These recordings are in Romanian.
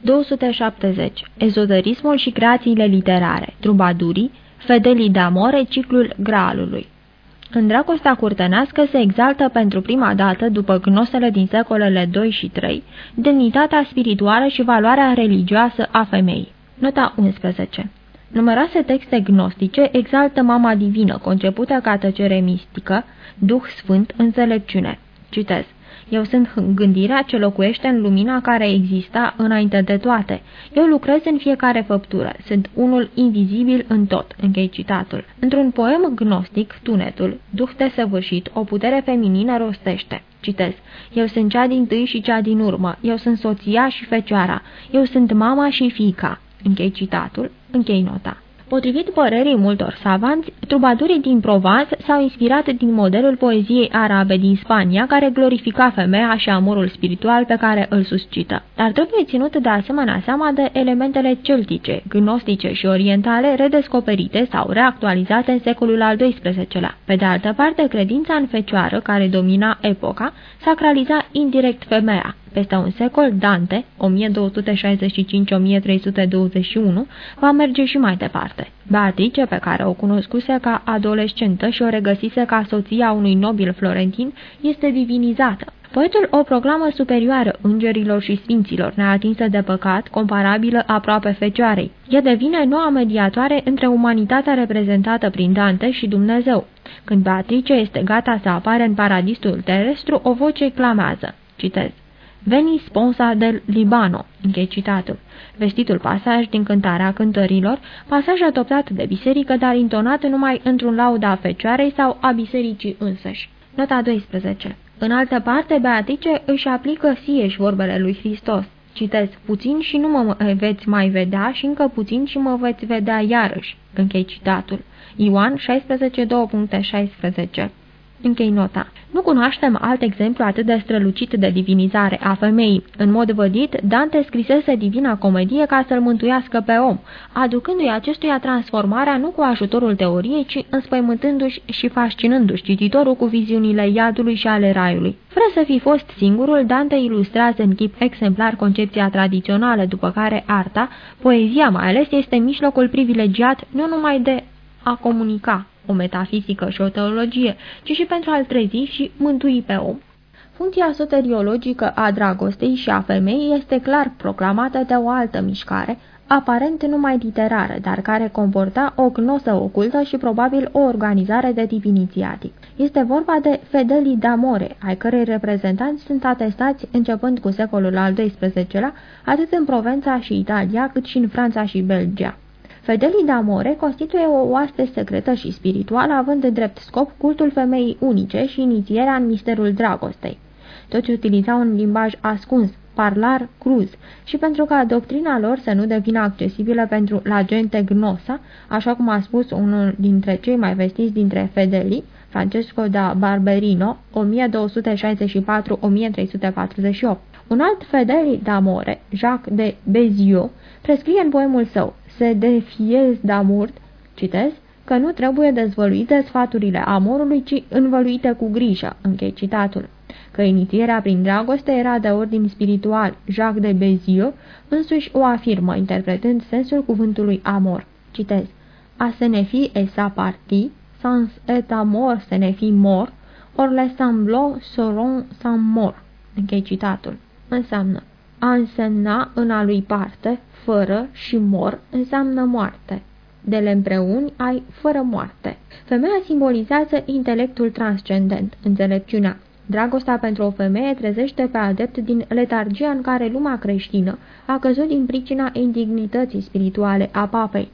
270. Ezoterismul și creațiile literare, trubadurii, Fedelii de amore, ciclul Graalului. În dragostea curtenească se exaltă pentru prima dată, după gnosele din secolele 2 și 3, demnitatea spirituală și valoarea religioasă a femeii. Nota 11 Numeroase texte gnostice exaltă mama divină, concepută ca tăcere mistică, Duh Sfânt, înțelepciune. Citez. Eu sunt gândirea ce locuiește în lumina care exista înainte de toate. Eu lucrez în fiecare făptură. Sunt unul invizibil în tot. Închei citatul. Într-un poem gnostic, Tunetul, Duh de săvârșit, o putere feminină rostește. Citez. Eu sunt cea din tâi și cea din urmă. Eu sunt soția și fecioara. Eu sunt mama și fica. Închei citatul. Închei nota. Potrivit părerii multor savanți, trubadurii din Provence s-au inspirat din modelul poeziei arabe din Spania, care glorifica femeia și amorul spiritual pe care îl suscită. Dar trebuie ținut de asemenea seama de elementele celtice, gnostice și orientale redescoperite sau reactualizate în secolul al XII-lea. Pe de altă parte, credința în fecioară, care domina epoca, sacraliza indirect femeia. Peste un secol, Dante, 1265-1321, va merge și mai departe. Beatrice, pe care o cunoscuse ca adolescentă și o regăsise ca soția unui nobil florentin, este divinizată. Poetul o proclamă superioară îngerilor și sfinților, neatinsă de păcat, comparabilă aproape fecioarei. Ea devine noua mediatoare între umanitatea reprezentată prin Dante și Dumnezeu. Când Beatrice este gata să apare în paradisul terestru, o voce clamează. Citez. Veni sponsa del Libano, închei citatul. Vestitul pasaj din cântarea cântărilor, pasaj adoptat de biserică, dar intonat numai într-un lauda fecioarei sau a bisericii însăși. Nota 12. În altă parte, Beatice își aplică sieși vorbele lui Hristos. Citez, puțin și nu mă veți mai vedea și încă puțin și mă veți vedea iarăși. Închei citatul. Ioan 16.2.16 Închei nota. Nu cunoaștem alt exemplu atât de strălucit de divinizare a femeii. În mod vădit, Dante scrisese Divina Comedie ca să-l mântuiască pe om, aducându-i acestuia transformarea nu cu ajutorul teoriei, ci înspăimântându-și și fascinându-și cititorul cu viziunile iadului și ale raiului. Fără să fi fost singurul, Dante ilustrează în chip exemplar concepția tradițională, după care arta, poezia mai ales, este mijlocul privilegiat nu numai de a comunica, o metafizică și o teologie, ci și pentru a-l trezi și mântui pe om. Funcția soteriologică a dragostei și a femeii este clar proclamată de o altă mișcare, aparent numai literară, dar care comporta o gnosă ocultă și probabil o organizare de tip inițiatic. Este vorba de Fedeli d'Amore, ai cărei reprezentanți sunt atestați începând cu secolul al XII-lea, atât în Provența și Italia, cât și în Franța și Belgia. Fedelii d'amore constituie o oaste secretă și spirituală, având în drept scop cultul femeii unice și inițierea în misterul dragostei. Toți utilizau un limbaj ascuns, parlar cruz, și pentru ca doctrina lor să nu devină accesibilă pentru la gente gnosa, așa cum a spus unul dintre cei mai vestiți dintre fedelii, Francesco da Barberino, 1264-1348. Un alt fedeli d'amore, Jacques de Bézieux, prescrie în poemul său se defiez d'amor, citez, că nu trebuie dezvăluite sfaturile amorului, ci învăluite cu grijă, închei citatul. Că inițierea prin dragoste era de ordin spiritual, Jacques de Bézieux însuși o afirmă, interpretând sensul cuvântului amor. Citez. A se ne fi et sa parti, sans et amor se ne fi mor, or le semblo seront sans mor. Închei citatul. Înseamnă a însemna în a lui parte, fără și mor înseamnă moarte. De le împreuni ai fără moarte. Femeia simbolizează intelectul transcendent, înțelepciunea. Dragostea pentru o femeie trezește pe adept din letargia în care lumea creștină a căzut din pricina indignității spirituale a papei.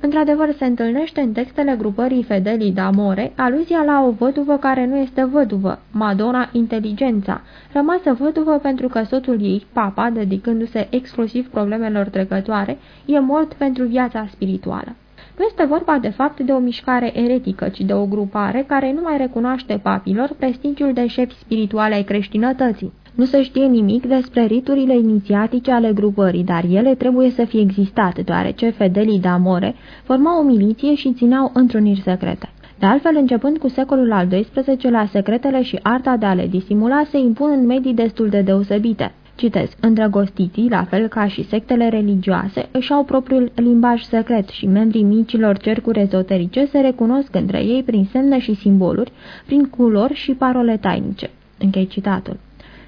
Într-adevăr, se întâlnește în textele grupării Fedelii d'Amore aluzia la o văduvă care nu este văduvă, Madonna Inteligența, rămasă văduvă pentru că soțul ei, papa, dedicându-se exclusiv problemelor trecătoare, e mort pentru viața spirituală. Nu este vorba de fapt de o mișcare eretică, ci de o grupare care nu mai recunoaște papilor prestigiul de șefi spirituale ai creștinătății. Nu se știe nimic despre riturile inițiatice ale grupării, dar ele trebuie să fie existat, deoarece fedelii d'amore formau o miliție și țineau întruniri secrete. De altfel, începând cu secolul al XII-lea, secretele și arta de a le disimula se impun în medii destul de deosebite. Citez, îndrăgostiții, la fel ca și sectele religioase, își au propriul limbaj secret și membrii micilor cercuri ezoterice se recunosc între ei prin semne și simboluri, prin culori și parole tainice. Închei citatul.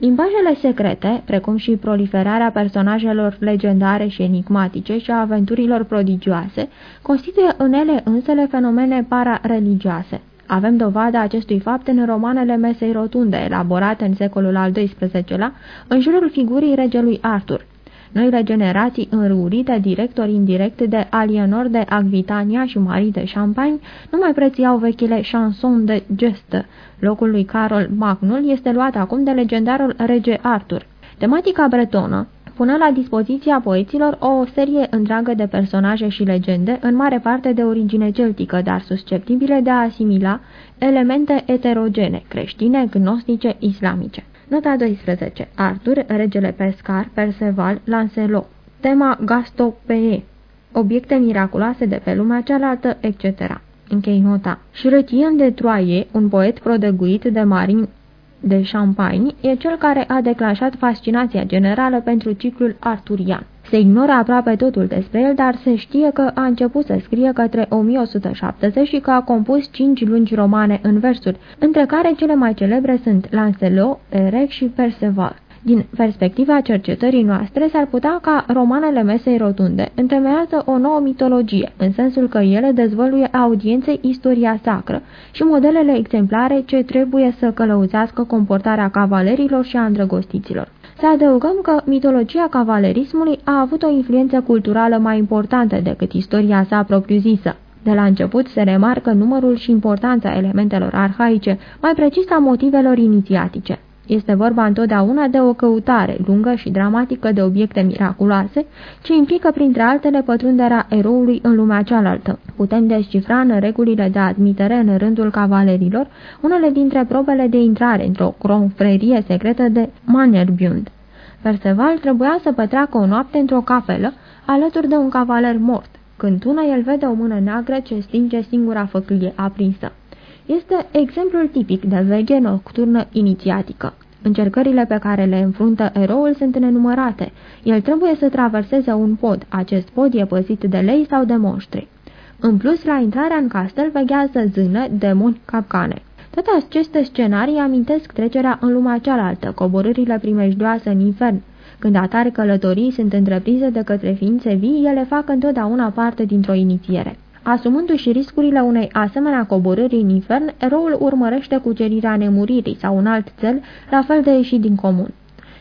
Limbajele secrete, precum și proliferarea personajelor legendare și enigmatice și a aventurilor prodigioase, constituie în ele însele fenomene para-religioase. Avem dovada acestui fapt în romanele Mesei Rotunde, elaborate în secolul al XII-lea, în jurul figurii regelui Arthur. Noile generații înrurite, direct ori indirect, de Alienor de Aquitania și Marie de Champagne nu mai prețiau vechile chanson de gestă. Locul lui Carol Magnul este luat acum de legendarul rege Arthur. Tematica bretonă, pună la dispoziția poeților o serie întreagă de personaje și legende, în mare parte de origine celtică, dar susceptibile de a asimila elemente eterogene, creștine, gnostice, islamice. Nota 12. Arthur, regele pescar, Perceval, Lancelot. Tema Gastopee. Obiecte miraculoase de pe lumea cealaltă, etc. Închei nota. Șretien de Troie, un poet prodăguit de Marin de Champagne, e cel care a declanșat fascinația generală pentru ciclul arturian. Se ignoră aproape totul despre el, dar se știe că a început să scrie către 1170 și că a compus cinci lungi romane în versuri, între care cele mai celebre sunt Lancelot, Perec și Perceval. Din perspectiva cercetării noastre, s-ar putea ca romanele mesei rotunde întemeiază o nouă mitologie, în sensul că ele dezvăluie audienței istoria sacră și modelele exemplare ce trebuie să călăuzească comportarea cavalerilor și a îndrăgostiților. Să adăugăm că mitologia cavalerismului a avut o influență culturală mai importantă decât istoria sa propriu-zisă. De la început se remarcă numărul și importanța elementelor arhaice, mai precis a motivelor inițiatice. Este vorba întotdeauna de o căutare lungă și dramatică de obiecte miraculoase, ce implică printre altele pătrunderea eroului în lumea cealaltă. Putem descifra în regulile de admitere în rândul cavalerilor unele dintre probele de intrare într-o confrerie secretă de Mannerbund. Perceval trebuia să petreacă o noapte într-o cafelă, alături de un cavaler mort. Când tună, el vede o mână neagră ce stinge singura făclie aprinsă. Este exemplul tipic de veche nocturnă inițiatică. Încercările pe care le înfruntă eroul sunt nenumărate. El trebuie să traverseze un pod. Acest pod e păzit de lei sau de monștri. În plus, la intrarea în castel veghează zână, demoni, capcane. Toate aceste scenarii amintesc trecerea în lumea cealaltă, coborârile primejdioase în infern. Când atare călătorii sunt întreprinse de către ființe vii, ele fac întotdeauna parte dintr-o inițiere. Asumându-și riscurile unei asemenea coborâri în infern, eroul urmărește cucerirea nemuririi sau un alt cel, la fel de ieșit din comun.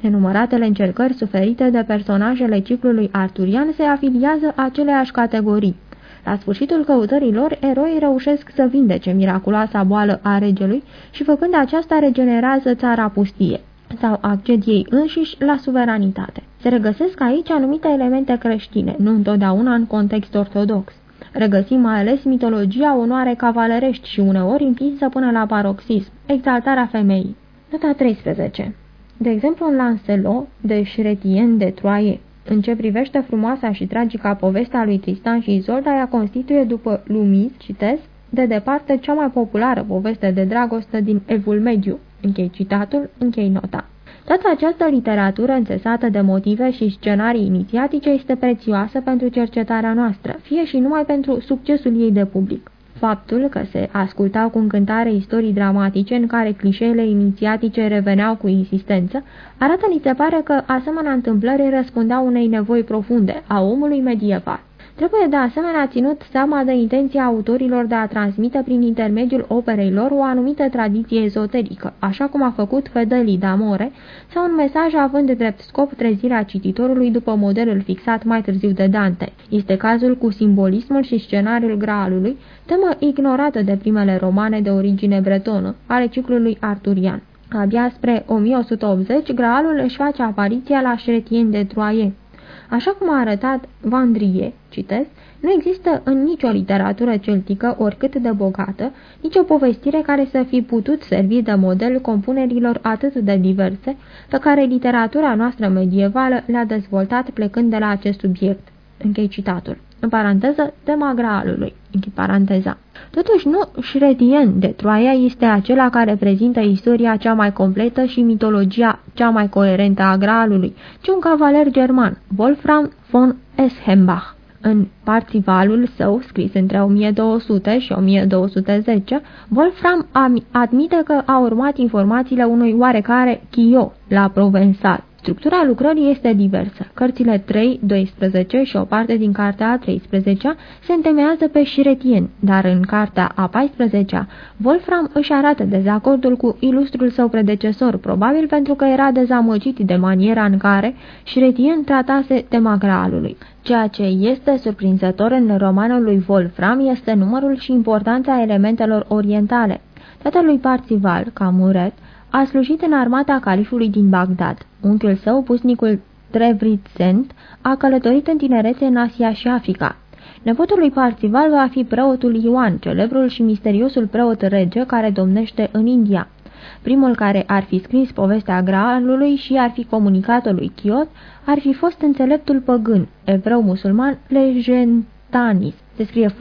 Nenumăratele încercări suferite de personajele ciclului arturian se afiliază aceleași categorii. La sfârșitul căutărilor, eroii reușesc să vindece miraculoasa boală a regelui și făcând aceasta regenerează țara pustie sau acced ei înșiși la suveranitate. Se regăsesc aici anumite elemente creștine, nu întotdeauna în context ortodox. Regăsim mai ales mitologia onoare cavalerești și uneori împinsă până la paroxism, exaltarea femeii. Nota 13 De exemplu, în Lancelot de Chretien de Troie, în ce privește frumoasa și tragica povestea lui Tristan și Izolda, ea constituie, după Lumis, citesc, de departe cea mai populară poveste de dragoste din Evul Mediu. Închei citatul, închei nota. Toată această literatură înțesată de motive și scenarii inițiatice este prețioasă pentru cercetarea noastră, fie și numai pentru succesul ei de public. Faptul că se ascultau cu încântare istorii dramatice în care clișeele inițiatice reveneau cu insistență, arată ni se pare că asemenea întâmplări răspundeau unei nevoi profunde a omului medieval. Trebuie de asemenea ținut seama de intenția autorilor de a transmite prin intermediul operei lor o anumită tradiție ezoterică, așa cum a făcut Fedeli d'Amore, sau un mesaj având de drept scop trezirea cititorului după modelul fixat mai târziu de Dante. Este cazul cu simbolismul și scenariul Graalului, temă ignorată de primele romane de origine bretonă, ale ciclului arturian. Abia spre 1180, Graalul își face apariția la Chretien de Troie. Așa cum a arătat Vandrie, citesc, nu există în nicio literatură celtică, oricât de bogată, nicio povestire care să fi putut servi de model compunerilor atât de diverse pe care literatura noastră medievală le-a dezvoltat plecând de la acest subiect. Închei citatul. În paranteză, tema Graalului, închid paranteza. Totuși, nu Șretien de Troia este acela care prezintă istoria cea mai completă și mitologia cea mai coerentă a Graalului, ci un cavaler german, Wolfram von Eschenbach. În Parțivalul său, scris între 1200 și 1210, Wolfram admite că a urmat informațiile unui oarecare Chio la Provençal. Structura lucrării este diversă. Cărțile 3, 12 și o parte din cartea a 13 se întemeiază pe Șiretien, dar în cartea a 14 Wolfram își arată dezacordul cu ilustrul său predecesor, probabil pentru că era dezamăgit de maniera în care Șiretien tratase tema graalului. Ceea ce este surprinzător în romanul lui Wolfram este numărul și importanța elementelor orientale. Tatălui Parțival, Camuret, a slujit în armata califului din Bagdad. Unchiul său, pusnicul Trevritzent, a călătorit în tinerețe în Asia și Africa. Nepotul lui Parțival va fi preotul Ioan, celebrul și misteriosul preot rege care domnește în India. Primul care ar fi scris povestea Graalului și ar fi comunicat-o lui Chiot ar fi fost înțeleptul păgân, evreu musulman Legentanis. Se scrie f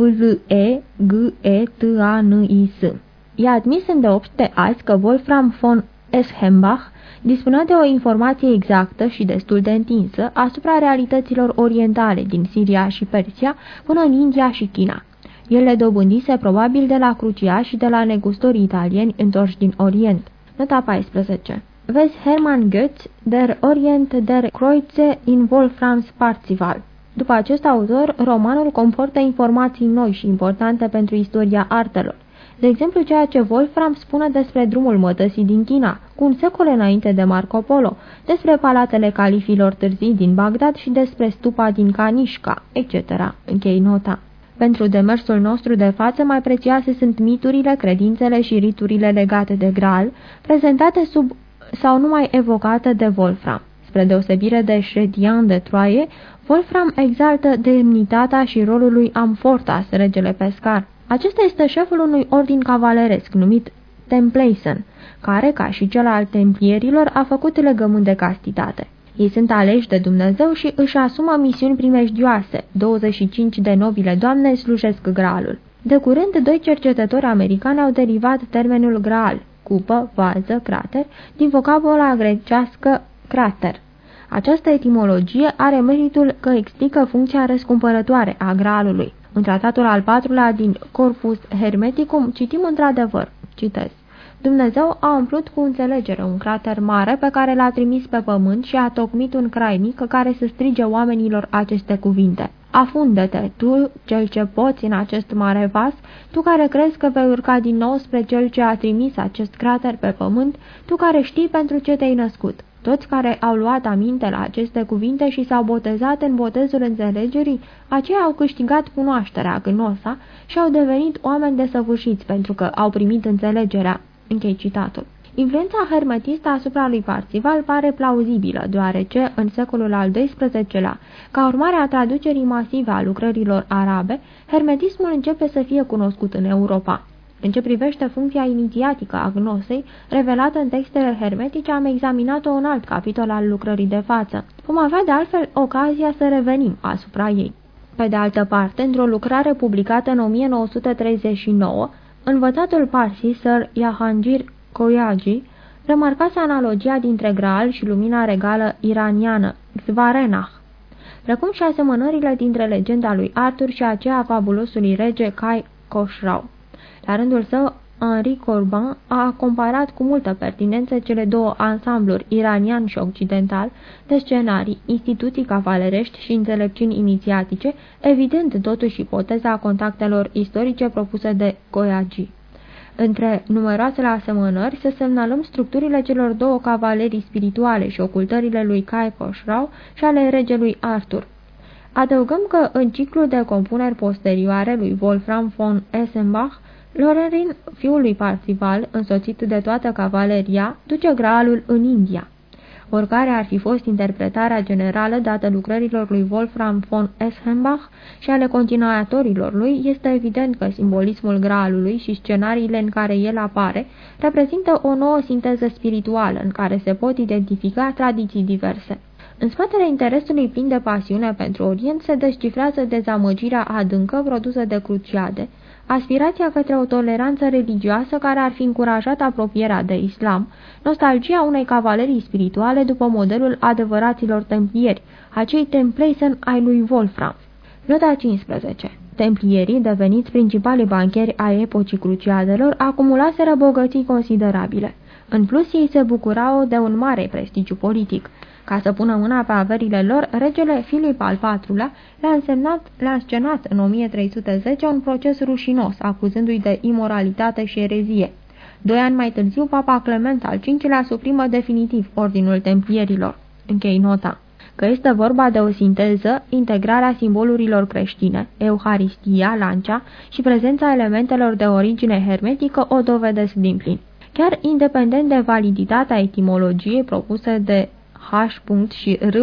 l e g e t a n i s I-a admis îndeopște azi că Wolfram von Eschenbach dispunea de o informație exactă și destul de întinsă asupra realităților orientale din Siria și Persia până în India și China. El le dobândise probabil de la Crucia și de la negustorii italieni întorși din Orient. Nota 14 Vezi Hermann Goetz, Der Orient der Kreuze in Wolframs Parzival. După acest autor, romanul comportă informații noi și importante pentru istoria artelor. De exemplu, ceea ce Wolfram spune despre drumul mătăsii din China, cu un secol înainte de Marco Polo, despre palatele califilor târzii din Bagdad și despre stupa din Kanishka, etc. Închei nota. Pentru demersul nostru de față, mai prețioase sunt miturile, credințele și riturile legate de Graal, prezentate sub sau numai evocate de Wolfram. Spre deosebire de Shedian de Troie, Wolfram exaltă demnitatea și rolul lui Amfortas, regele pescar. Acesta este șeful unui ordin cavaleresc numit Templation, care, ca și cel al templierilor, a făcut legământ de castitate. Ei sunt aleși de Dumnezeu și își asumă misiuni primejdioase. 25 de nobile doamne slujesc graalul. De curând, doi cercetători americani au derivat termenul graal, cupă, vază, crater, din vocabula grecească crater. Această etimologie are meritul că explică funcția răscumpărătoare a graalului. În tratatul al patrulea din Corpus Hermeticum citim într-adevăr, citez, Dumnezeu a umplut cu înțelegere un crater mare pe care l-a trimis pe pământ și a tocmit un crai mic care să strige oamenilor aceste cuvinte. Afundă-te, tu, cel ce poți în acest mare vas, tu care crezi că vei urca din nou spre cel ce a trimis acest crater pe pământ, tu care știi pentru ce te-ai născut. Toți care au luat aminte la aceste cuvinte și s-au botezat în botezul înțelegerii, aceia au câștigat cunoașterea gnosa și au devenit oameni desăvârșiți pentru că au primit înțelegerea. Închei citatul. Influența hermetistă asupra lui Parțival pare plauzibilă, deoarece, în secolul al XII-lea, ca urmare a traducerii masive a lucrărilor arabe, hermetismul începe să fie cunoscut în Europa. În ce privește funcția inițiatică a gnosei, revelată în textele hermetice, am examinat-o în alt capitol al lucrării de față. Vom avea de altfel ocazia să revenim asupra ei. Pe de altă parte, într-o lucrare publicată în 1939, învățatul Parsi, Sir Jahangir Koyagi, remarcase analogia dintre Graal și lumina regală iraniană, Zvarenach, precum și asemănările dintre legenda lui Arthur și aceea a fabulosului rege Kai Khosrau. La rândul său, Henri Corbin a comparat cu multă pertinență cele două ansambluri, iranian și occidental, de scenarii, instituții cavalerești și înțelepciuni inițiatice, evident totuși ipoteza contactelor istorice propuse de Goyagi. Între numeroasele asemănări să semnalăm structurile celor două cavalerii spirituale și ocultările lui Kai Khosrau și ale regelui Arthur. Adăugăm că în ciclul de compuneri posterioare lui Wolfram von Essenbach, Lorerin, fiul lui Parzival, însoțit de toată cavaleria, duce graalul în India. Oricare ar fi fost interpretarea generală dată lucrărilor lui Wolfram von Eschenbach și ale continuatorilor lui, este evident că simbolismul graalului și scenariile în care el apare reprezintă o nouă sinteză spirituală în care se pot identifica tradiții diverse. În spatele interesului plin de pasiune pentru Orient se descifrează dezamăgirea adâncă produsă de cruciade, aspirația către o toleranță religioasă care ar fi încurajat apropierea de islam, nostalgia unei cavalerii spirituale după modelul adevăraților templieri, acei Templeisen ai lui Wolfram. Nota 15 Templierii, deveniți principalii bancheri ai epocii cruciadelor, acumulaseră bogății considerabile. În plus, ei se bucurau de un mare prestigiu politic. Ca să pună mâna pe averile lor, regele Filip al IV-lea le-a însemnat, le-a scenat în 1310 un proces rușinos, acuzându-i de imoralitate și erezie. Doi ani mai târziu, papa Clement al V-lea suprimă definitiv ordinul templierilor. Închei nota că este vorba de o sinteză, integrarea simbolurilor creștine, Euharistia, lancea și prezența elementelor de origine hermetică o dovedesc din plin. Chiar independent de validitatea etimologiei propuse de H. și R.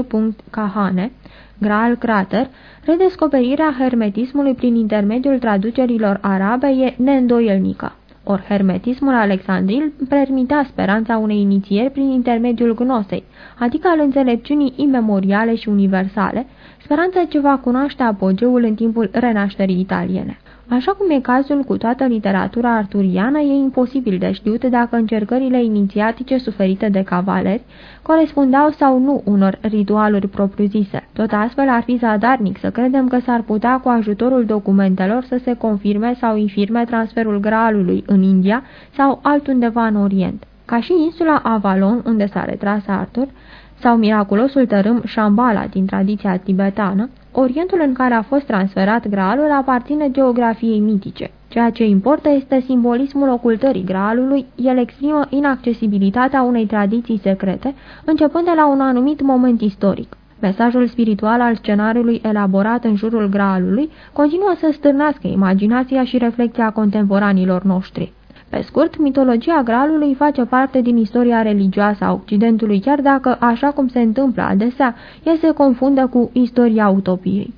Kahane, Graal Crater, redescoperirea hermetismului prin intermediul traducerilor arabe e neîndoielnică. Or hermetismul alexandril permitea speranța unei inițieri prin intermediul gnosei, adică al înțelepciunii imemoriale și universale, speranța ce va cunoaște apogeul în timpul renașterii italiene. Așa cum e cazul cu toată literatura arturiană, e imposibil de știut dacă încercările inițiatice suferite de cavaleri corespundau sau nu unor ritualuri propriu-zise. Tot astfel ar fi zadarnic să credem că s-ar putea cu ajutorul documentelor să se confirme sau infirme transferul graalului în India sau altundeva în Orient. Ca și insula Avalon, unde s-a retras Arthur, sau miraculosul tărâm Shambhala din tradiția tibetană, Orientul în care a fost transferat graalul aparține geografiei mitice. Ceea ce importă este simbolismul ocultării graalului, el exprimă inaccesibilitatea unei tradiții secrete, începând de la un anumit moment istoric. Mesajul spiritual al scenariului elaborat în jurul graalului continuă să stârnească imaginația și reflexia contemporanilor noștri. Pe scurt, mitologia Gralului face parte din istoria religioasă a Occidentului, chiar dacă, așa cum se întâmplă adesea, ea se confundă cu istoria utopiei.